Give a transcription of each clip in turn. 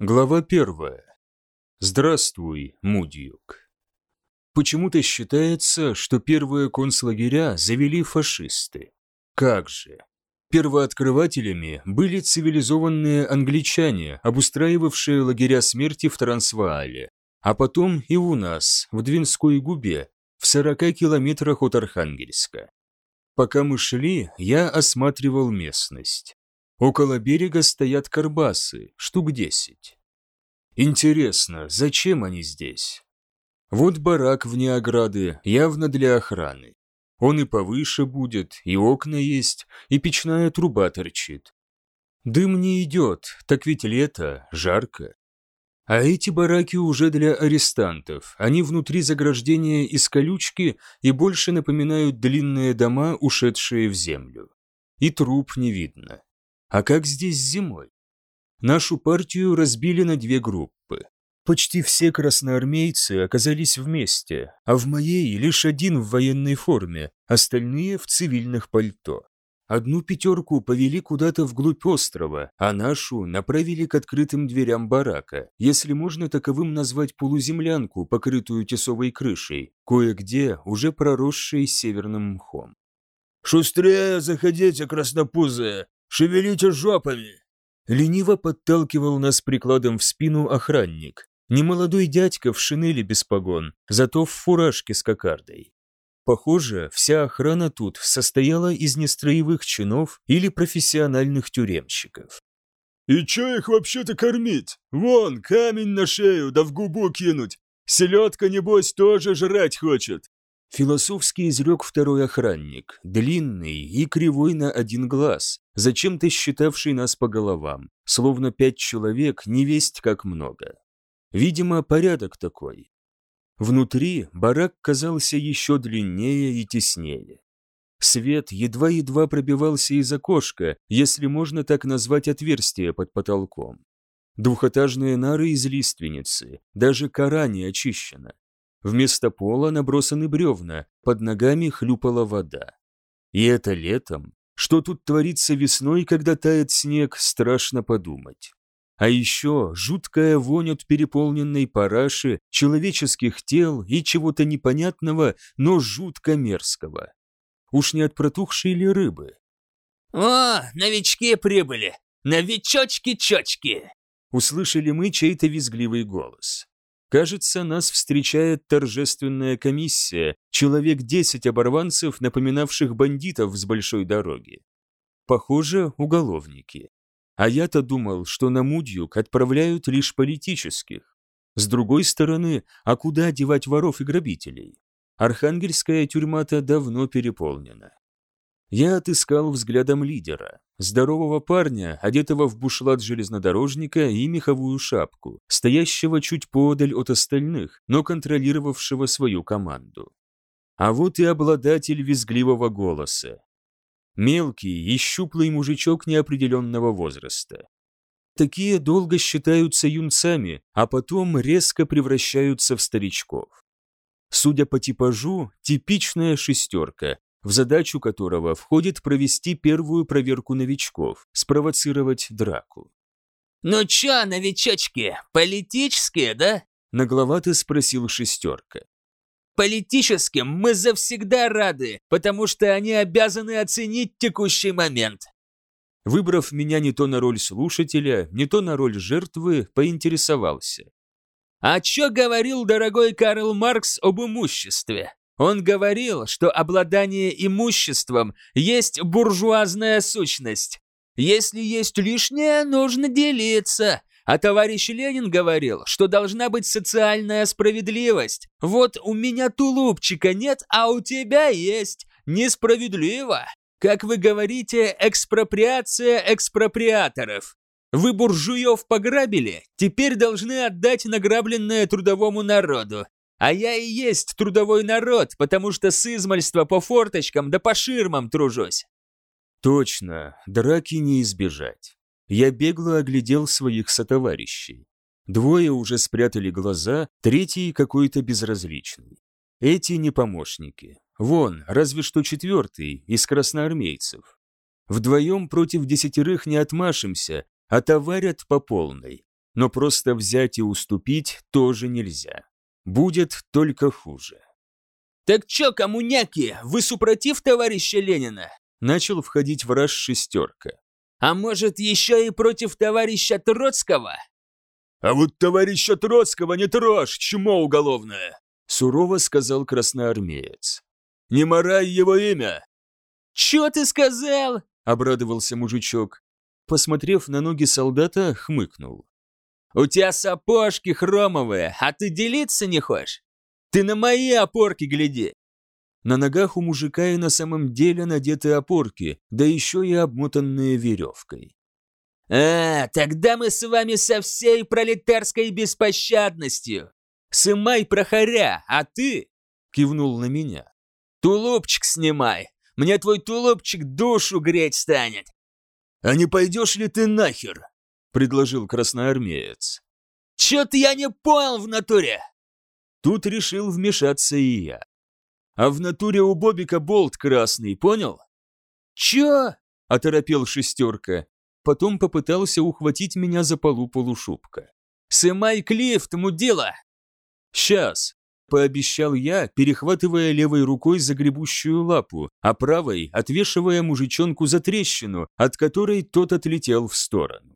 Глава первая. Здравствуй, Мудьюк. Почему-то считается, что первые концлагеря завели фашисты. Как же? Первооткрывателями были цивилизованные англичане, обустраивавшие лагеря смерти в Трансваале, а потом и у нас, в Двинской губе, в 40 километрах от Архангельска. Пока мы шли, я осматривал местность. Около берега стоят карбасы, штук десять. Интересно, зачем они здесь? Вот барак вне ограды, явно для охраны. Он и повыше будет, и окна есть, и печная труба торчит. Дым не идет, так ведь лето, жарко. А эти бараки уже для арестантов, они внутри заграждения из колючки и больше напоминают длинные дома, ушедшие в землю. И труп не видно. А как здесь зимой? Нашу партию разбили на две группы. Почти все красноармейцы оказались вместе, а в моей лишь один в военной форме, остальные в цивильных пальто. Одну пятерку повели куда-то вглубь острова, а нашу направили к открытым дверям барака, если можно таковым назвать полуземлянку, покрытую тесовой крышей, кое-где уже проросшей северным мхом. «Шустрее заходите, краснопузые! Шевелите жопами!» Лениво подталкивал нас прикладом в спину охранник. Немолодой дядька в шинели без погон, зато в фуражке с кокардой. Похоже, вся охрана тут состояла из нестроевых чинов или профессиональных тюремщиков. «И чё их вообще-то кормить? Вон, камень на шею, да в губу кинуть! Селедка, небось, тоже жрать хочет!» Философский изрек второй охранник, длинный и кривой на один глаз, зачем-то считавший нас по головам, словно пять человек, не весть как много. Видимо, порядок такой. Внутри барак казался еще длиннее и теснее. Свет едва-едва пробивался из окошка, если можно так назвать отверстие под потолком. Двухэтажные нары из лиственницы, даже кора не очищена. Вместо пола набросаны бревна, под ногами хлюпала вода. И это летом? Что тут творится весной, когда тает снег, страшно подумать. А еще жуткая вонь от переполненной параши, человеческих тел и чего-то непонятного, но жутко мерзкого. Уж не от протухшей ли рыбы? «О, новички прибыли! Новичочки-чочки!» Услышали мы чей-то визгливый голос. Кажется, нас встречает торжественная комиссия, человек десять оборванцев, напоминавших бандитов с большой дороги. Похоже, уголовники. А я-то думал, что на Мудьюк отправляют лишь политических. С другой стороны, а куда девать воров и грабителей? Архангельская тюрьма-то давно переполнена. Я отыскал взглядом лидера, здорового парня, одетого в бушлат железнодорожника и меховую шапку, стоящего чуть подаль от остальных, но контролировавшего свою команду. А вот и обладатель визгливого голоса. Мелкий и щуплый мужичок неопределенного возраста. Такие долго считаются юнцами, а потом резко превращаются в старичков. Судя по типажу, типичная шестерка, в задачу которого входит провести первую проверку новичков, спровоцировать драку. «Ну чё, новичочки, политические, да?» Нагловато спросил шестерка. «Политическим мы завсегда рады, потому что они обязаны оценить текущий момент». Выбрав меня не то на роль слушателя, не то на роль жертвы, поинтересовался. «А чё говорил дорогой Карл Маркс об имуществе?» Он говорил, что обладание имуществом есть буржуазная сущность. Если есть лишнее, нужно делиться. А товарищ Ленин говорил, что должна быть социальная справедливость. Вот у меня тулупчика нет, а у тебя есть. Несправедливо. Как вы говорите, экспроприация экспроприаторов. Вы буржуев пограбили, теперь должны отдать награбленное трудовому народу. А я и есть трудовой народ, потому что с измальства по форточкам да по ширмам тружусь. Точно, драки не избежать. Я бегло оглядел своих сотоварищей. Двое уже спрятали глаза, третий какой-то безразличный. Эти не помощники. Вон, разве что четвертый, из красноармейцев. Вдвоем против десятерых не отмашемся, а товарят по полной. но просто взять и уступить тоже нельзя. Будет только хуже. «Так чё, коммуняки, вы супротив товарища Ленина?» Начал входить в раз шестерка. «А может, еще и против товарища Троцкого?» «А вот товарища Троцкого не трожь, чмо уголовное!» Сурово сказал красноармеец. «Не морай его имя!» «Чё ты сказал?» Обрадовался мужичок. Посмотрев на ноги солдата, хмыкнул. «У тебя сапожки хромовые, а ты делиться не хочешь? Ты на мои опорки гляди!» На ногах у мужика и на самом деле надеты опорки, да еще и обмотанные веревкой. «А, тогда мы с вами со всей пролетарской беспощадностью! Сымай прохоря, а ты...» — кивнул на меня. «Тулупчик снимай, мне твой тулупчик душу греть станет!» «А не пойдешь ли ты нахер?» — предложил красноармеец. «Чё-то я не понял в натуре!» Тут решил вмешаться и я. «А в натуре у Бобика болт красный, понял?» «Чё?» — оторопел шестерка. Потом попытался ухватить меня за полу полушубка. «Сымай клифт, мудила!» «Сейчас!» — пообещал я, перехватывая левой рукой загребущую лапу, а правой отвешивая мужичонку за трещину, от которой тот отлетел в сторону.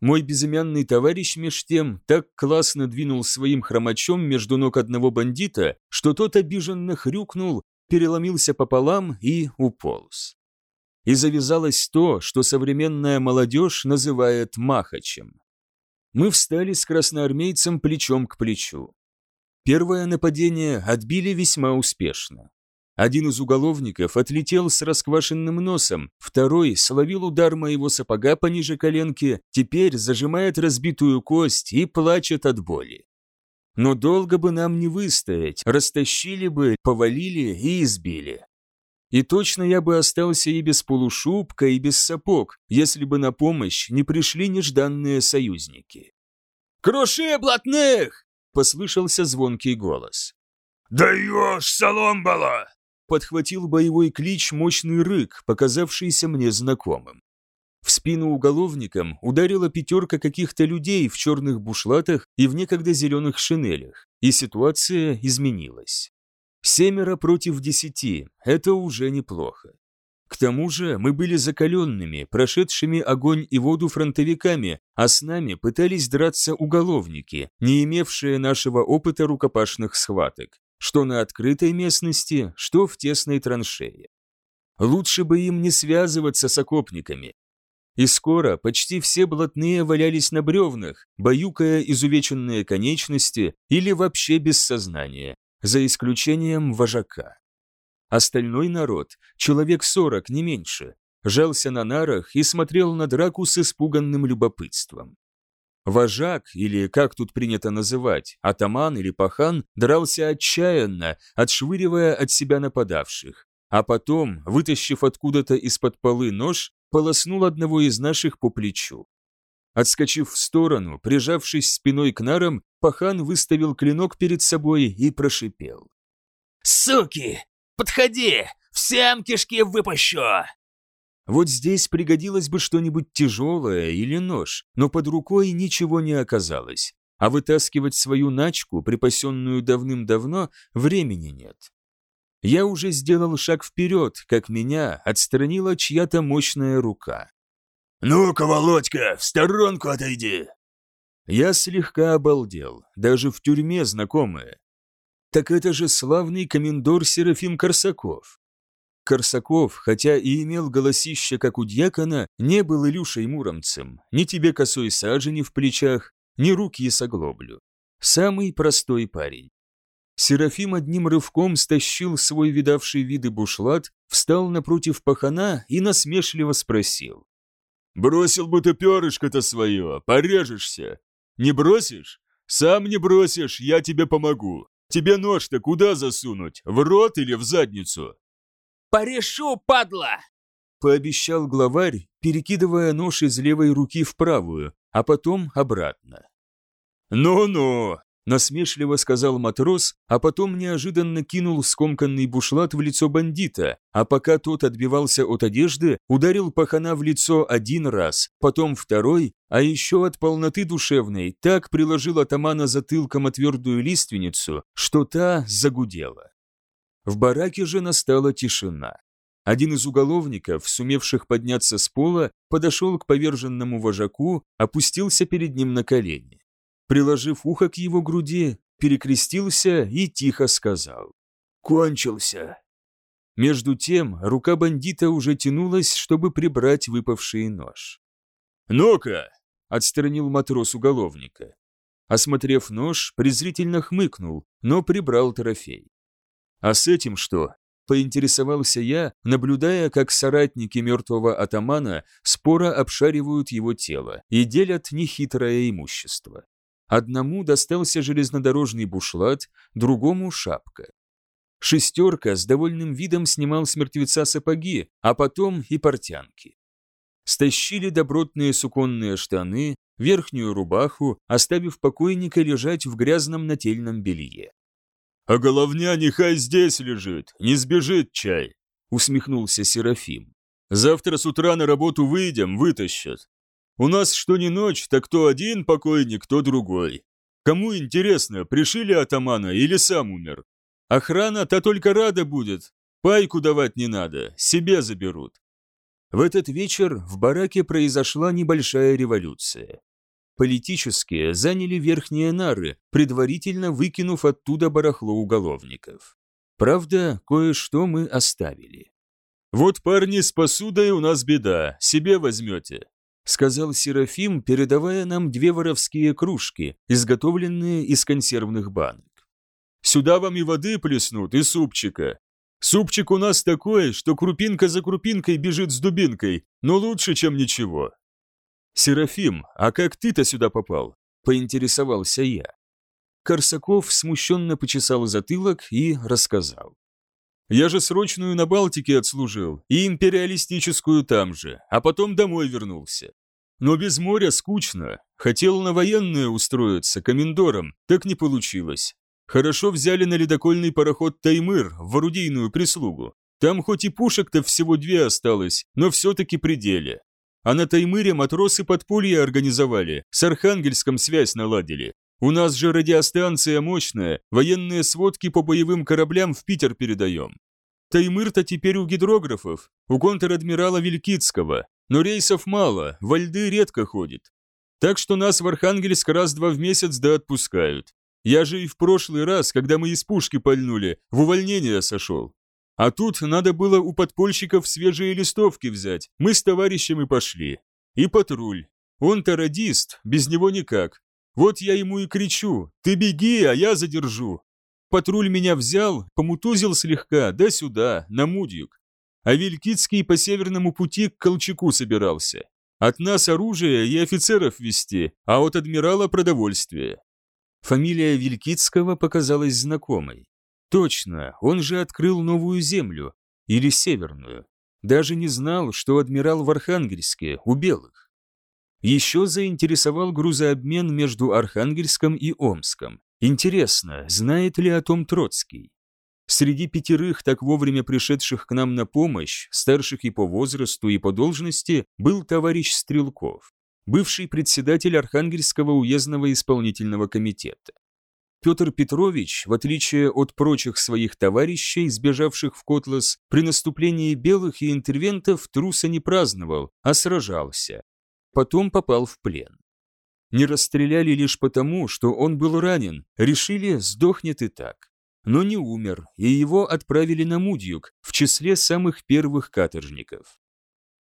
Мой безымянный товарищ меж тем так классно двинул своим хромачом между ног одного бандита, что тот обиженно хрюкнул, переломился пополам и уполз. И завязалось то, что современная молодежь называет махачем. Мы встали с красноармейцем плечом к плечу. Первое нападение отбили весьма успешно. Один из уголовников отлетел с расквашенным носом, второй словил удар моего сапога пониже коленки, теперь зажимает разбитую кость и плачет от боли. Но долго бы нам не выстоять, растащили бы, повалили и избили. И точно я бы остался и без полушубка, и без сапог, если бы на помощь не пришли нежданные союзники. «Круши блатных!» — послышался звонкий голос. «Даешь, Соломбала!» Подхватил боевой клич мощный рык, показавшийся мне знакомым. В спину уголовникам ударила пятерка каких-то людей в черных бушлатах и в некогда зеленых шинелях, и ситуация изменилась. Семеро против десяти – это уже неплохо. К тому же мы были закаленными, прошедшими огонь и воду фронтовиками, а с нами пытались драться уголовники, не имевшие нашего опыта рукопашных схваток, что на открытой местности, что в тесной траншее. Лучше бы им не связываться с окопниками. И скоро почти все блатные валялись на бревнах, баюкая изувеченные конечности или вообще без сознания, за исключением вожака. Остальной народ, человек сорок, не меньше, жался на нарах и смотрел на драку с испуганным любопытством. Вожак, или как тут принято называть, атаман или пахан, дрался отчаянно, отшвыривая от себя нападавших, а потом, вытащив откуда-то из-под полы нож, полоснул одного из наших по плечу. Отскочив в сторону, прижавшись спиной к нарам, пахан выставил клинок перед собой и прошипел. «Суки! Подходи! Всем кишки выпущу!» Вот здесь пригодилось бы что-нибудь тяжелое или нож, но под рукой ничего не оказалось, а вытаскивать свою начку, припасенную давным-давно, времени нет. Я уже сделал шаг вперед, как меня отстранила чья-то мощная рука. «Ну-ка, Володька, в сторонку отойди!» Я слегка обалдел, даже в тюрьме знакомые. Так это же славный комендор Серафим Корсаков. Корсаков, хотя и имел голосище, как у дьякона, не был Илюшей Муромцем, ни тебе косой сажени в плечах, ни рук есоглоблю. Самый простой парень. Серафим одним рывком стащил свой видавший виды бушлат, встал напротив пахана и насмешливо спросил. «Бросил бы ты перышко-то свое, порежешься. Не бросишь? Сам не бросишь, я тебе помогу. Тебе нож-то куда засунуть, в рот или в задницу?» Порешу, падла!» Пообещал главарь, перекидывая нож из левой руки в правую, а потом обратно. «Ну-ну!» – насмешливо сказал матрос, а потом неожиданно кинул скомканный бушлат в лицо бандита, а пока тот отбивался от одежды, ударил пахана в лицо один раз, потом второй, а еще от полноты душевной так приложил атамана затылком о твердую лиственницу, что та загудела. В бараке же настала тишина. Один из уголовников, сумевших подняться с пола, подошел к поверженному вожаку, опустился перед ним на колени. Приложив ухо к его груди, перекрестился и тихо сказал «Кончился». Между тем рука бандита уже тянулась, чтобы прибрать выпавший нож. «Ну-ка!» — отстранил матрос уголовника. Осмотрев нож, презрительно хмыкнул, но прибрал трофей. «А с этим что?» поинтересовался я, наблюдая, как соратники мертвого атамана споро обшаривают его тело и делят нехитрое имущество. Одному достался железнодорожный бушлат, другому — шапка. Шестерка с довольным видом снимал с мертвеца сапоги, а потом и портянки. Стащили добротные суконные штаны, верхнюю рубаху, оставив покойника лежать в грязном нательном белье. «А головня нехай здесь лежит, не сбежит чай», — усмехнулся Серафим. «Завтра с утра на работу выйдем, вытащат. У нас что ни ночь, так то один покойник, то другой. Кому интересно, пришили атамана или сам умер? Охрана-то только рада будет. Пайку давать не надо, себе заберут». В этот вечер в бараке произошла небольшая революция политические заняли верхние нары, предварительно выкинув оттуда барахло уголовников. Правда, кое-что мы оставили. «Вот, парни, с посудой у нас беда, себе возьмете», сказал Серафим, передавая нам две воровские кружки, изготовленные из консервных банок. «Сюда вам и воды плеснут, и супчика. Супчик у нас такой, что крупинка за крупинкой бежит с дубинкой, но лучше, чем ничего. «Серафим, а как ты-то сюда попал?» – поинтересовался я. Корсаков смущенно почесал затылок и рассказал. «Я же срочную на Балтике отслужил, и империалистическую там же, а потом домой вернулся. Но без моря скучно. Хотел на военное устроиться, комендором, так не получилось. Хорошо взяли на ледокольный пароход «Таймыр» в орудийную прислугу. Там хоть и пушек-то всего две осталось, но все-таки пределе. А на Таймыре матросы подполье организовали, с Архангельском связь наладили. У нас же радиостанция мощная, военные сводки по боевым кораблям в Питер передаем. Таймыр-то теперь у гидрографов, у контр-адмирала Вилькицкого, но рейсов мало, во льды редко ходит. Так что нас в Архангельск раз-два в месяц да отпускают. Я же и в прошлый раз, когда мы из пушки пальнули, в увольнение сошел. А тут надо было у подпольщиков свежие листовки взять. Мы с товарищем и пошли. И патруль. Он-то радист, без него никак. Вот я ему и кричу, ты беги, а я задержу. Патруль меня взял, помутузил слегка, да сюда, на Мудьюк. А Вилькицкий по северному пути к Колчаку собирался. От нас оружие и офицеров вести, а от адмирала продовольствие. Фамилия Вилькицкого показалась знакомой. Точно, он же открыл новую землю, или северную. Даже не знал, что адмирал в Архангельске, у белых. Еще заинтересовал грузообмен между Архангельском и Омском. Интересно, знает ли о том Троцкий? Среди пятерых, так вовремя пришедших к нам на помощь, старших и по возрасту, и по должности, был товарищ Стрелков, бывший председатель Архангельского уездного исполнительного комитета. Петр Петрович, в отличие от прочих своих товарищей, сбежавших в Котлас, при наступлении белых и интервентов труса не праздновал, а сражался. Потом попал в плен. Не расстреляли лишь потому, что он был ранен, решили, сдохнет и так. Но не умер, и его отправили на Мудьюк, в числе самых первых каторжников.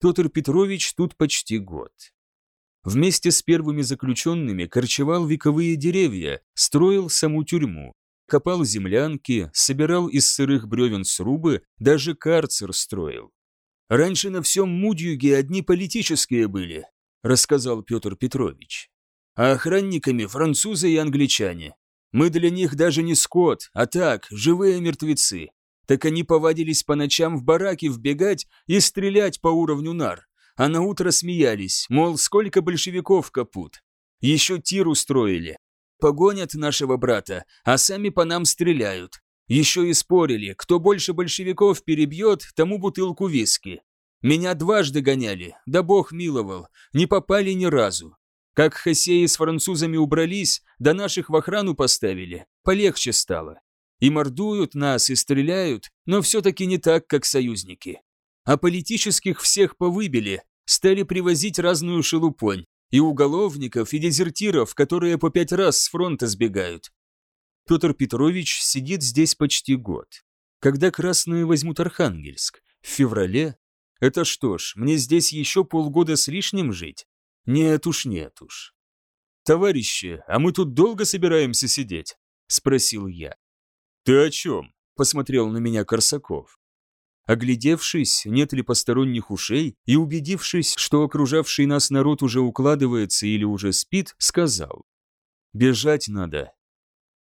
Петр Петрович тут почти год. Вместе с первыми заключенными корчевал вековые деревья, строил саму тюрьму, копал землянки, собирал из сырых бревен срубы, даже карцер строил. «Раньше на всем Мудьюге одни политические были», рассказал Петр Петрович. «А охранниками французы и англичане. Мы для них даже не скот, а так, живые мертвецы. Так они повадились по ночам в бараки вбегать и стрелять по уровню нар а на утро смеялись, мол, сколько большевиков капут. Еще тир устроили. Погонят нашего брата, а сами по нам стреляют. Еще и спорили, кто больше большевиков перебьет, тому бутылку виски. Меня дважды гоняли, да бог миловал, не попали ни разу. Как хосеи с французами убрались, да наших в охрану поставили, полегче стало. И мордуют нас, и стреляют, но все-таки не так, как союзники. А политических всех повыбили, стали привозить разную шелупонь, и уголовников, и дезертиров, которые по пять раз с фронта сбегают. Петр Петрович сидит здесь почти год. Когда красные возьмут Архангельск? В феврале? Это что ж, мне здесь еще полгода с лишним жить? Нет уж, нет уж. «Товарищи, а мы тут долго собираемся сидеть?» – спросил я. «Ты о чем?» – посмотрел на меня Корсаков. Оглядевшись, нет ли посторонних ушей, и убедившись, что окружавший нас народ уже укладывается или уже спит, сказал. «Бежать надо».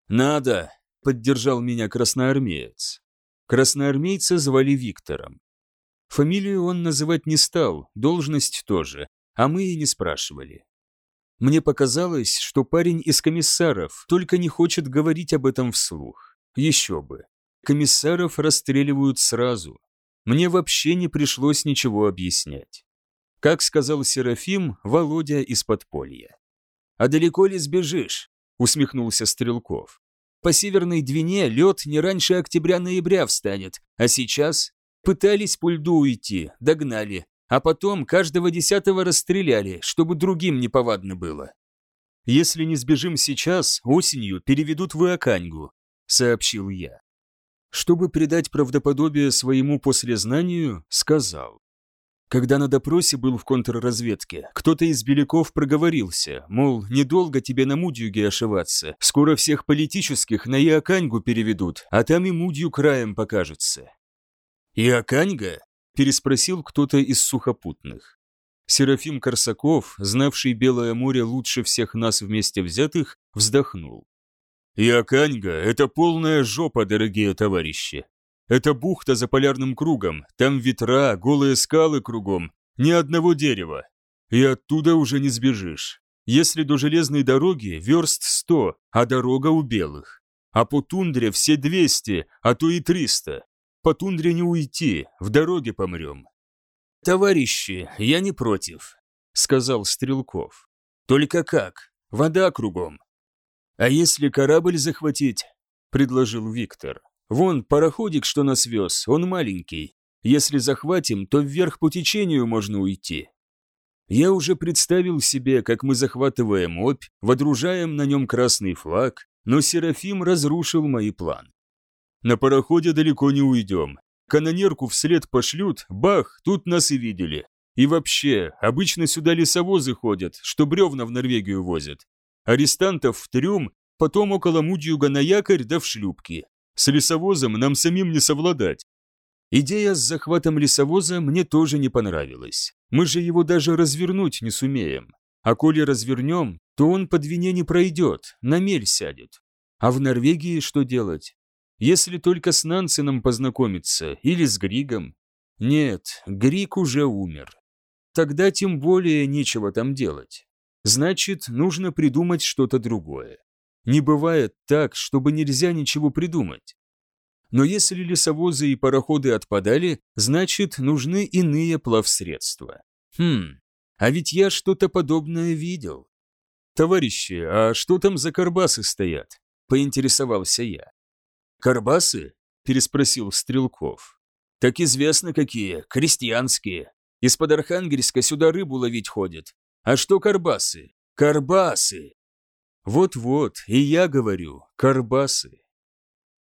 «Надо», — поддержал меня красноармеец. Красноармейца звали Виктором. Фамилию он называть не стал, должность тоже, а мы и не спрашивали. Мне показалось, что парень из комиссаров только не хочет говорить об этом вслух. Еще бы. Комиссаров расстреливают сразу, мне вообще не пришлось ничего объяснять. Как сказал Серафим, Володя из подполья. «А далеко ли сбежишь?» – усмехнулся Стрелков. «По Северной Двине лед не раньше октября-ноября встанет, а сейчас пытались по льду уйти, догнали, а потом каждого десятого расстреляли, чтобы другим неповадно было. «Если не сбежим сейчас, осенью переведут в Иоканьгу», — сообщил я. Чтобы придать правдоподобие своему послезнанию, сказал. Когда на допросе был в контрразведке, кто-то из беляков проговорился, мол, недолго тебе на Мудьюге ошиваться, скоро всех политических на Иоканьгу переведут, а там и Мудью краем покажется. «Иоканьга?» – переспросил кто-то из сухопутных. Серафим Корсаков, знавший Белое море лучше всех нас вместе взятых, вздохнул. Иоканьга – это полная жопа, дорогие товарищи. Это бухта за полярным кругом, там ветра, голые скалы кругом, ни одного дерева. И оттуда уже не сбежишь. Если до железной дороги верст сто, а дорога у белых. А по тундре все двести, а то и триста. По тундре не уйти, в дороге помрем. «Товарищи, я не против», — сказал Стрелков. «Только как? Вода кругом. «А если корабль захватить?» – предложил Виктор. «Вон, пароходик, что нас вез, он маленький. Если захватим, то вверх по течению можно уйти». Я уже представил себе, как мы захватываем опь, водружаем на нем красный флаг, но Серафим разрушил мои планы. На пароходе далеко не уйдем. Канонерку вслед пошлют, бах, тут нас и видели. И вообще, обычно сюда лесовозы ходят, что бревна в Норвегию возят арестантов в трюм, потом около Мудьюга на якорь да в шлюпки. С лесовозом нам самим не совладать. Идея с захватом лесовоза мне тоже не понравилась. Мы же его даже развернуть не сумеем. А коли развернем, то он по двине не пройдет, на мель сядет. А в Норвегии что делать? Если только с Нансеном познакомиться или с Григом? Нет, Григ уже умер. Тогда тем более нечего там делать. Значит, нужно придумать что-то другое. Не бывает так, чтобы нельзя ничего придумать. Но если лесовозы и пароходы отпадали, значит, нужны иные плавсредства. Хм, а ведь я что-то подобное видел. Товарищи, а что там за карбасы стоят? Поинтересовался я. Карбасы? Переспросил Стрелков. Так известно какие, крестьянские. Из-под Архангельска сюда рыбу ловить ходят, а что карбасы? Карбасы! Вот-вот, и я говорю, карбасы.